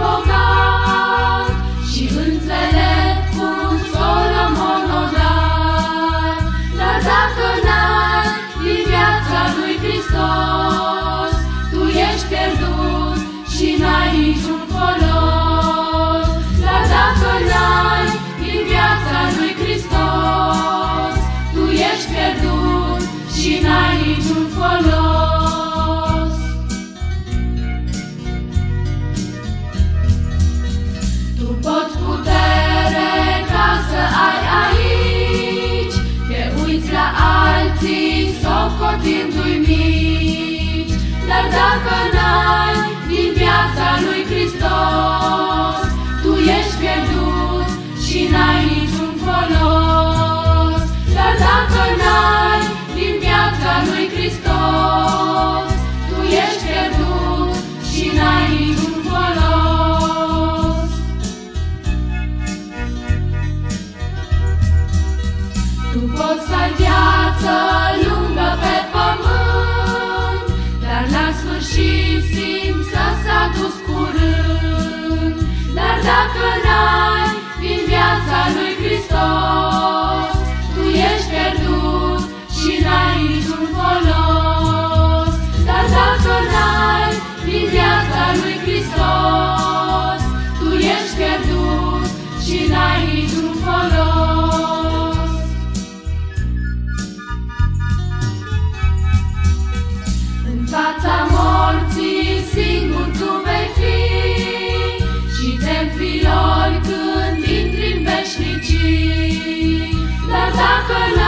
people socotindu-i mici, dar dacă n-ai din viața lui Hristos, tu ești pierdut și n-ai niciun folos. Dar dacă n-ai din viața lui Hristos, tu ești pierdut și n-ai niciun folos. Tu poți să ai viață dacă nu